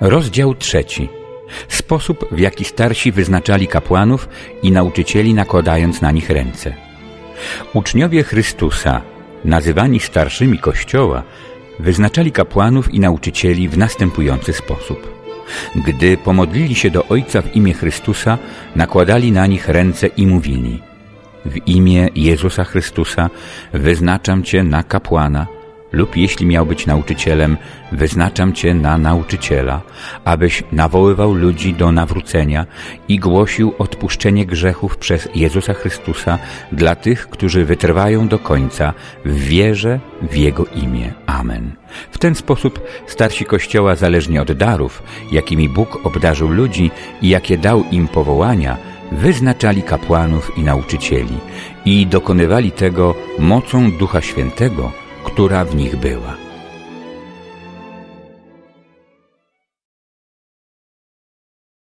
Rozdział trzeci. Sposób, w jaki starsi wyznaczali kapłanów i nauczycieli, nakładając na nich ręce. Uczniowie Chrystusa, nazywani starszymi Kościoła, wyznaczali kapłanów i nauczycieli w następujący sposób. Gdy pomodlili się do Ojca w imię Chrystusa, nakładali na nich ręce i mówili W imię Jezusa Chrystusa wyznaczam Cię na kapłana – lub jeśli miał być nauczycielem, wyznaczam Cię na nauczyciela, abyś nawoływał ludzi do nawrócenia i głosił odpuszczenie grzechów przez Jezusa Chrystusa dla tych, którzy wytrwają do końca w wierze w Jego imię. Amen. W ten sposób starsi Kościoła, zależnie od darów, jakimi Bóg obdarzył ludzi i jakie dał im powołania, wyznaczali kapłanów i nauczycieli i dokonywali tego mocą Ducha Świętego, która w nich była.